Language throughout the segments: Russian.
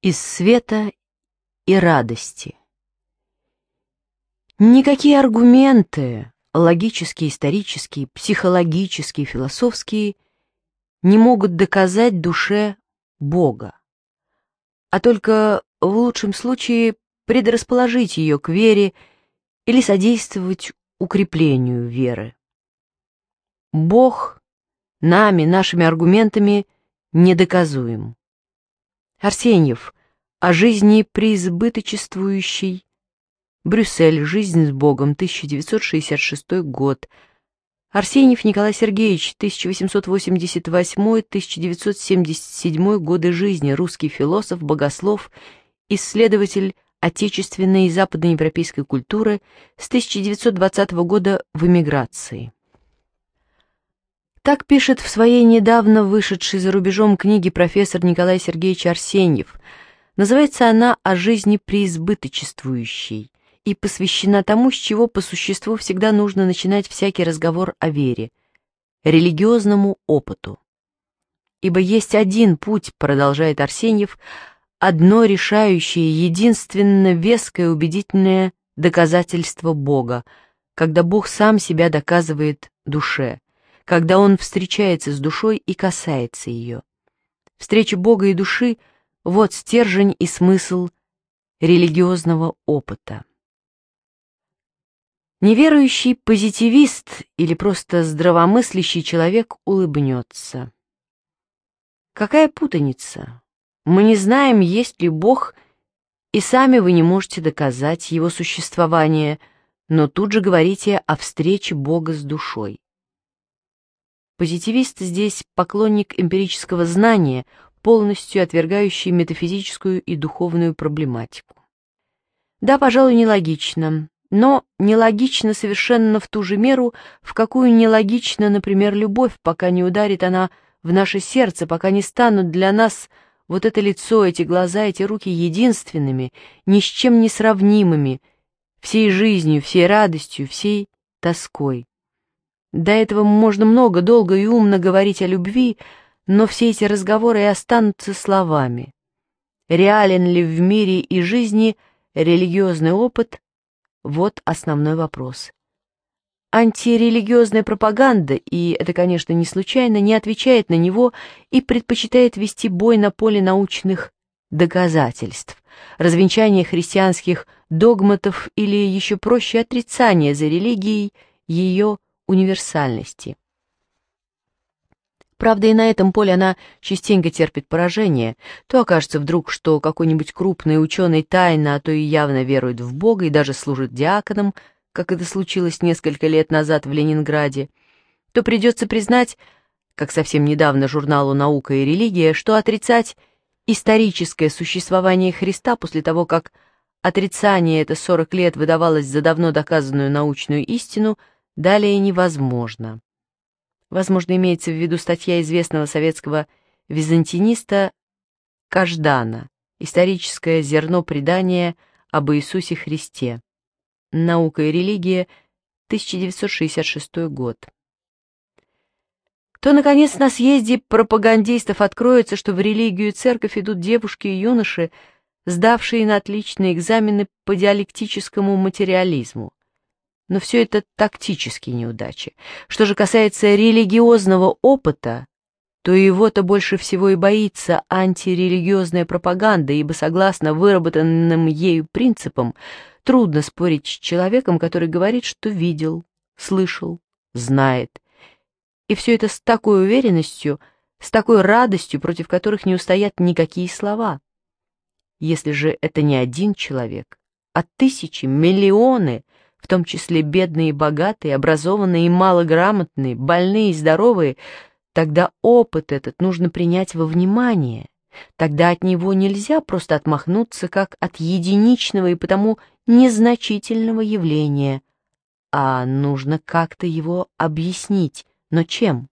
из света и радости. Никакие аргументы, логические, исторические, психологические, философские, не могут доказать душе Бога, а только в лучшем случае предрасположить ее к вере или содействовать укреплению веры. Бог нами, нашими аргументами недоказуем. Арсеньев о жизни преизбыточествующей. Брюссель. Жизнь с Богом. 1966 год. Арсеньев Николай Сергеевич. 1888-1977 годы жизни. Русский философ, богослов, исследователь отечественной и западноевропейской культуры с 1920 года в эмиграции. Так пишет в своей недавно вышедшей за рубежом книге профессор Николай Сергеевич Арсеньев. Называется она «О жизни преизбыточествующей» и посвящена тому, с чего по существу всегда нужно начинать всякий разговор о вере – религиозному опыту. «Ибо есть один путь», – продолжает Арсеньев, – «одно решающее, единственно веское, убедительное доказательство Бога, когда Бог сам себя доказывает душе» когда он встречается с душой и касается ее. Встреча Бога и души — вот стержень и смысл религиозного опыта. Неверующий позитивист или просто здравомыслящий человек улыбнется. Какая путаница! Мы не знаем, есть ли Бог, и сами вы не можете доказать его существование, но тут же говорите о встрече Бога с душой. Позитивист здесь поклонник эмпирического знания, полностью отвергающий метафизическую и духовную проблематику. Да, пожалуй, нелогично, но нелогично совершенно в ту же меру, в какую нелогично, например, любовь, пока не ударит она в наше сердце, пока не станут для нас вот это лицо, эти глаза, эти руки единственными, ни с чем не сравнимыми, всей жизнью, всей радостью, всей тоской. До этого можно много, долго и умно говорить о любви, но все эти разговоры и останутся словами. Реален ли в мире и жизни религиозный опыт? Вот основной вопрос. Антирелигиозная пропаганда, и это, конечно, не случайно, не отвечает на него и предпочитает вести бой на поле научных доказательств, развенчание христианских догматов или, еще проще, отрицание за религией ее универсальности. Правда, и на этом поле она частенько терпит поражение. То окажется вдруг, что какой-нибудь крупный ученый тайно, а то и явно верует в Бога и даже служит диаконом, как это случилось несколько лет назад в Ленинграде, то придется признать, как совсем недавно журналу «Наука и религия», что отрицать историческое существование Христа после того, как отрицание это 40 лет выдавалось за давно доказанную научную истину – Далее невозможно. Возможно, имеется в виду статья известного советского византиниста Каждана «Историческое зерно предания об Иисусе Христе. Наука и религия. 1966 год». То, наконец, на съезде пропагандистов откроется, что в религию и церковь идут девушки и юноши, сдавшие на отличные экзамены по диалектическому материализму. Но все это тактические неудачи. Что же касается религиозного опыта, то его-то больше всего и боится антирелигиозная пропаганда, ибо согласно выработанным ею принципам, трудно спорить с человеком, который говорит, что видел, слышал, знает. И все это с такой уверенностью, с такой радостью, против которых не устоят никакие слова. Если же это не один человек, а тысячи, миллионы, в том числе бедные и богатые, образованные и малограмотные, больные и здоровые, тогда опыт этот нужно принять во внимание. Тогда от него нельзя просто отмахнуться как от единичного и потому незначительного явления, а нужно как-то его объяснить. Но чем?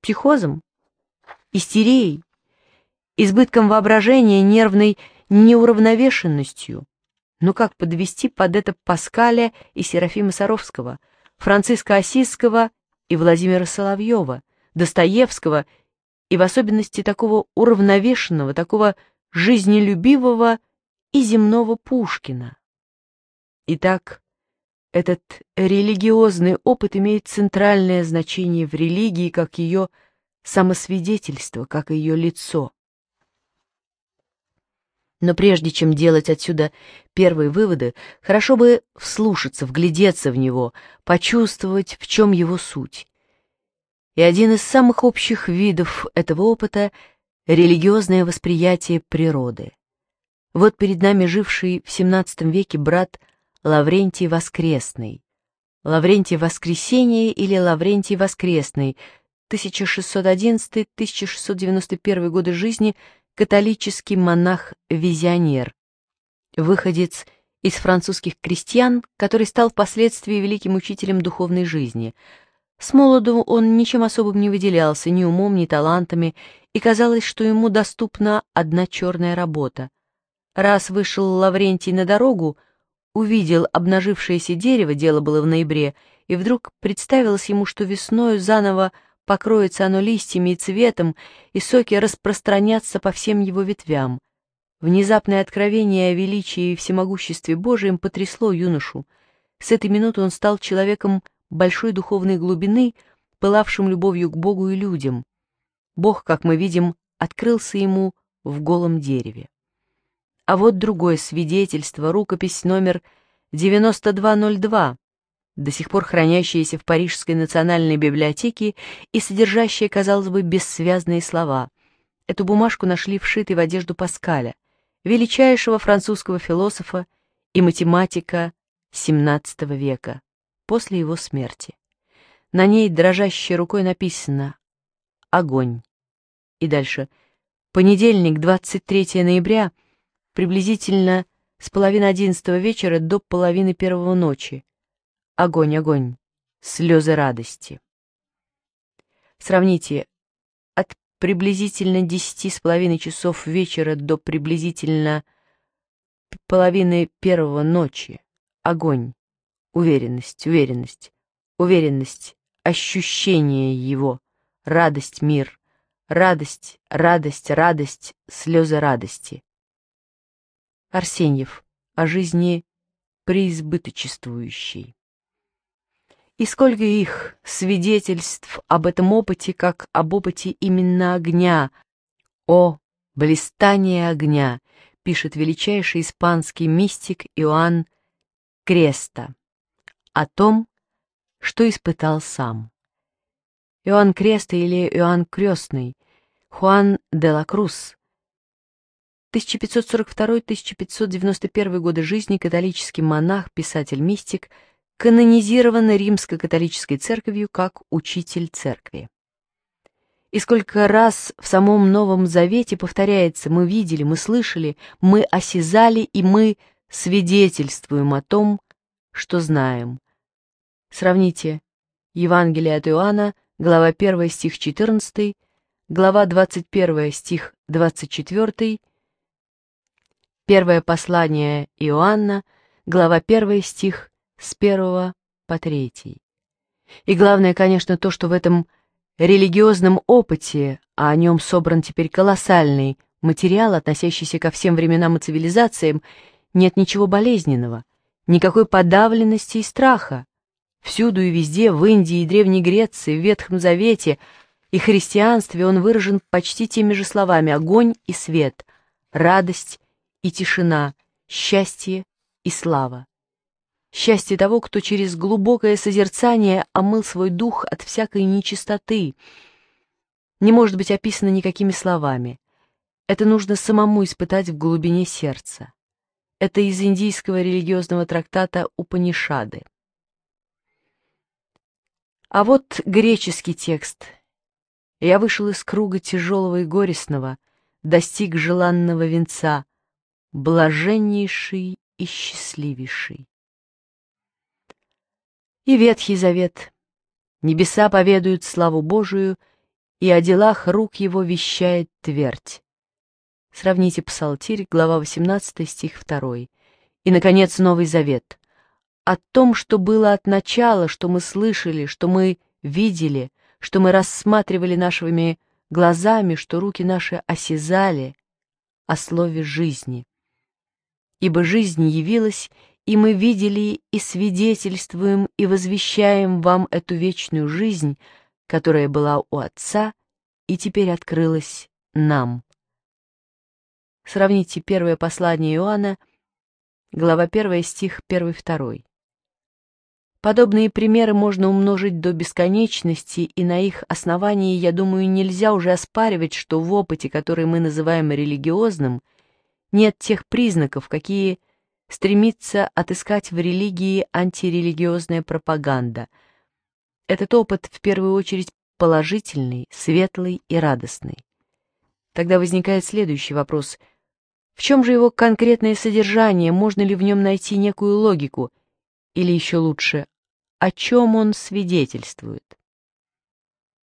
Психозом? Истерией? Избытком воображения, нервной неуравновешенностью? Но как подвести под это Паскаля и Серафима Саровского, Франциска Осисского и Владимира Соловьева, Достоевского и в особенности такого уравновешенного, такого жизнелюбивого и земного Пушкина? Итак, этот религиозный опыт имеет центральное значение в религии как ее самосвидетельство, как ее лицо. Но прежде чем делать отсюда первые выводы, хорошо бы вслушаться, вглядеться в него, почувствовать, в чем его суть. И один из самых общих видов этого опыта — религиозное восприятие природы. Вот перед нами живший в XVII веке брат Лаврентий Воскресный. Лаврентий Воскресение или Лаврентий Воскресный, 1611-1691 годы жизни католический монах-визионер, выходец из французских крестьян, который стал впоследствии великим учителем духовной жизни. С молоду он ничем особым не выделялся, ни умом, ни талантами, и казалось, что ему доступна одна черная работа. Раз вышел Лаврентий на дорогу, увидел обнажившееся дерево, дело было в ноябре, и вдруг представилось ему, что весною заново Покроется оно листьями и цветом, и соки распространятся по всем его ветвям. Внезапное откровение о величии и всемогуществе Божием потрясло юношу. С этой минуты он стал человеком большой духовной глубины, пылавшим любовью к Богу и людям. Бог, как мы видим, открылся ему в голом дереве. А вот другое свидетельство, рукопись номер 9202, до сих пор хранящиеся в Парижской национальной библиотеке и содержащие, казалось бы, бессвязные слова. Эту бумажку нашли вшитой в одежду Паскаля, величайшего французского философа и математика XVII века, после его смерти. На ней дрожащей рукой написано «Огонь». И дальше «Понедельник, 23 ноября, приблизительно с половины одиннадцатого вечера до половины первого ночи Огонь, огонь, слезы радости. Сравните, от приблизительно десяти с половиной часов вечера до приблизительно половины первого ночи. Огонь, уверенность, уверенность, уверенность, ощущение его, радость, мир, радость, радость, радость, слезы радости. Арсеньев о жизни преизбыточествующей. И сколько их свидетельств об этом опыте, как об опыте именно огня. О, блистание огня, пишет величайший испанский мистик Иоанн Креста о том, что испытал сам. Иоанн Креста или Иоанн Крестный, Хуан де ла Крус, 1542-1591 годы жизни, католический монах, писатель-мистик, канонизирована римско-католической церковью как учитель церкви. И сколько раз в самом Новом Завете повторяется «мы видели, мы слышали, мы осязали и мы свидетельствуем о том, что знаем». Сравните Евангелие от Иоанна, глава 1, стих 14, глава 21, стих 24, первое послание Иоанна, глава 1, стих 14 с первого по третий. И главное, конечно, то, что в этом религиозном опыте, а о нем собран теперь колоссальный материал, относящийся ко всем временам и цивилизациям, нет ничего болезненного, никакой подавленности и страха. Всюду и везде, в Индии и Древней Греции, в Ветхом Завете и христианстве он выражен почти теми же словами «огонь» и «свет», «радость» и «тишина», «счастье» и «слава» счастье того, кто через глубокое созерцание омыл свой дух от всякой нечистоты, не может быть описано никакими словами. Это нужно самому испытать в глубине сердца. Это из индийского религиозного трактата Упанишады. А вот греческий текст. Я вышел из круга тяжелого и горестного, достиг желанного венца, блаженнейший и счастливейший и Ветхий Завет. Небеса поведают славу Божию, и о делах рук его вещает твердь. Сравните Псалтирь, глава 18, стих 2. И, наконец, Новый Завет. О том, что было от начала, что мы слышали, что мы видели, что мы рассматривали нашими глазами, что руки наши осязали, о слове жизни. Ибо жизнь явилась, и мы видели и свидетельствуем и возвещаем вам эту вечную жизнь, которая была у Отца и теперь открылась нам. Сравните первое послание Иоанна, глава 1, стих 1-2. Подобные примеры можно умножить до бесконечности, и на их основании, я думаю, нельзя уже оспаривать, что в опыте, который мы называем религиозным, нет тех признаков, какие стремится отыскать в религии антирелигиозная пропаганда. Этот опыт в первую очередь положительный, светлый и радостный. Тогда возникает следующий вопрос. В чем же его конкретное содержание, можно ли в нем найти некую логику? Или еще лучше, о чем он свидетельствует?